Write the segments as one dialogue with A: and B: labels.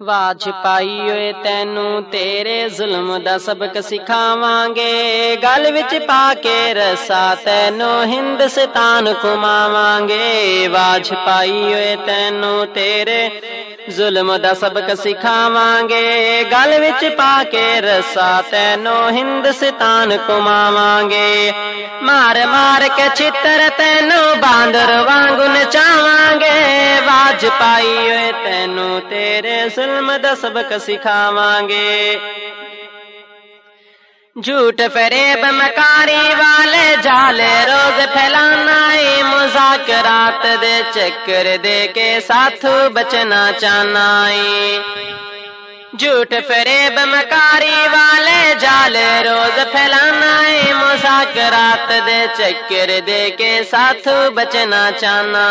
A: واج پائی ہوئے تینوں تیرے ظلم دا سبق سکھاواں گے گل وچ پا کے رسا تینوں ہندستان کماواں گے واج پائی ہوئے تینوں تیرے ظلم دا سبق سکھاواں گے گل وچ پا کے رسا تینوں ہندستان کماواں گے مار مار کے چتر تینوں باندر وانگن چاواں گے واج پائی ہوئے تینوں تیرے ظلم علم دا سبق سکھاواں گے جھوٹ فریب مکاری والے جالے روز پھیلانا مذاکرات دے چکر دے کے ساتھ بچنا چاہنا جھوٹ فریب مکاری والے جالے روز پھیلانا مذاکرات دے چکر دے کے ساتھ بچنا چاہنا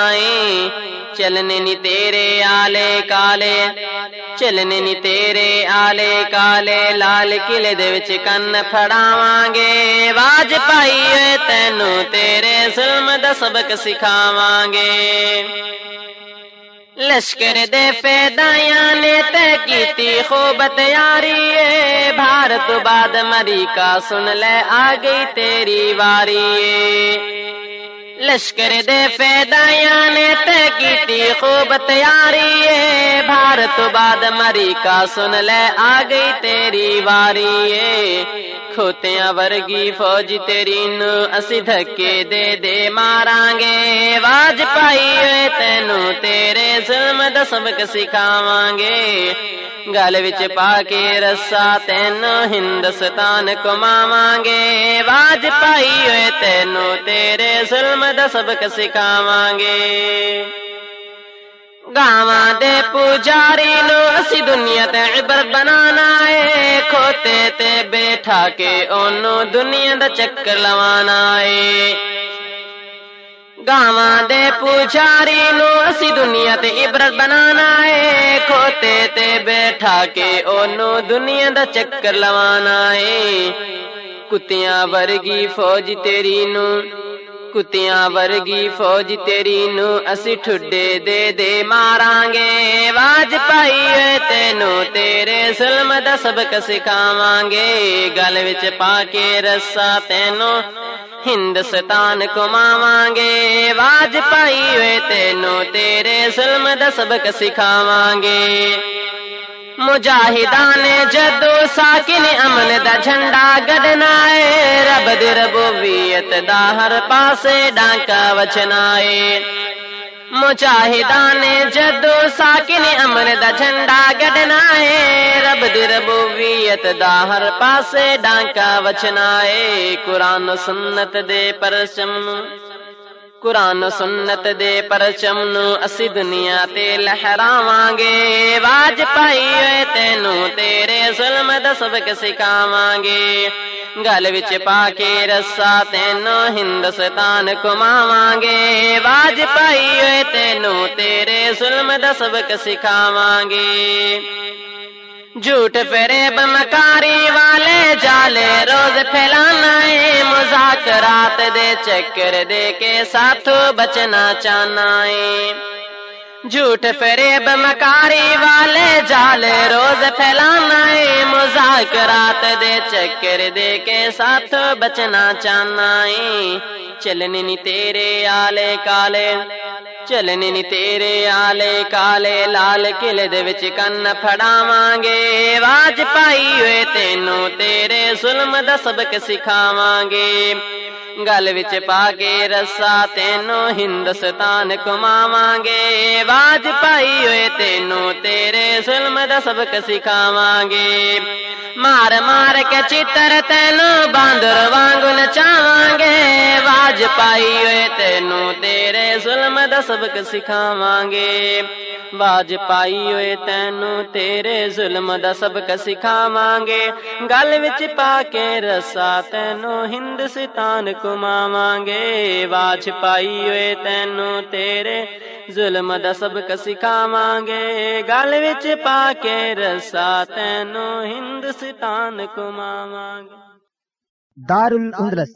A: چلنے نی تیرے آلے کالے چلنے نی تیرے آلے کالے لال قلعے دے وچ کن پھڑاواں گے واج پائی ہوئے تینو تیرے ظلم دا سبق سکھاواں گے لشکر دے فیدائیاں نے تے کیتی خوب تیاری بھارت بعد مری کا سن لے آ گئی تیری واری لشکر دے فیدائیاں نے تے کیتی خوب تیاری ہے بھارت بعد مری کا سن لے آ گئی تیری واری ہے کھوتیاں ورگی فوج تیری نو اسی دھکے دے دے ماراں گے واج پائی ہوئے تینو تیرے ظلم دا سبق سکھاواں گے گل وچ پا کے رسا تینو ہندوستان کماواں گے واج پائی ہوئے تینو تیرے ظلم دا سبق سکھاواں گے گاواں دے پجاری نو اسی دنیا تے عبرت بنانا ہے، کھوتے تے بیٹھا کے اونو دنیا دا چکر لوانا ہے۔ گاواں دے پجاری نو اسی دنیا تے عبرت بنانا ہے، کھوتے تے بیٹھا کے اونو دنیا دا چکر لوانا ہے۔ کتیاں ورگی فوج تیری نو کتیاں ورگی فوج تیری نو اسی ٹھڈے دے دے ماراں گے واج پائی ہوئے تینو تیرے ظلم دا سبق سکھاواں گے گل وچ پا کے رسا تینو ہندوستان کماواں گے واج پائی ہوئے تینو تیرے ظلم دا سبق سکھاواں گے مجاہدان جدو ساکن امن دا جھنڈا گڈنا رب دی ربوبیت دا ہر پاسے ڈانکا وچنا ہے مجاہدان جدو ساکن امن دا جھنڈا گڈنا رب دی ربوبیت دا ہر پاسے ڈانکا وچنا ہے قرآن و سنت دے پرچم قرآن سنت دے پرچم نو اسی دنیا تے لہراواں گے واج پائی ہوئے تینو تیرے ظلم دا سبق سکھاواں گے گل وچ پا کے رسا تینو ہندوستان کماواں گے واج پائی ہوئے تینو تیرے ظلم دا سبق سکھاواں گے جھوٹ فریب مکاری والے جالے روز پھیلانا ہے مذاکرات دے چکر دے کے ساتھ بچنا چاہنا ہے۔ جھوٹ فریب مکاری والے جالے روز پھیلانا ہے مذاکرات دے چکر دے کے ساتھ بچنا چاہنا ہے۔ چلنے نی تیرے آلے کالے۔ چلنے نی تیرے آلے کالے لال قلعے دے وچ کن پھڑاواں گے واج پائی ہوئے تینو تیرے ظلم دا سبق سکھاواں گے گل وچ پا کے رسا تینو ہندوستان کماواں گے واج پائی ہوئے تینو تیرے ظلم دا سبق سکھاواں گے مار مار کے چتر تینو باندر وانگو نچاواں گے واج پائی ہوئے تینو تیرے ظلم دا سبق سکھاواں گے واج پائی ہوئے تینو تیرے ظلم دا سبق سکھاواں گے گل وچ پا کے رسا تینو ہندوستان کماواں گے واج پائی ہوئے تینو تیرے ظلم دا سبق سکھاواں گے گل وچ پا کے رسا تینو ہندوستان کماواں گے
B: دار الاندلس